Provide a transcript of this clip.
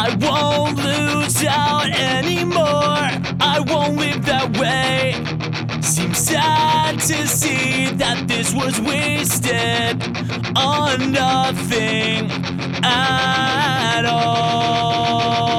I won't lose out anymore. I won't live that way. Seems sad to see that this was wasted on nothing at all.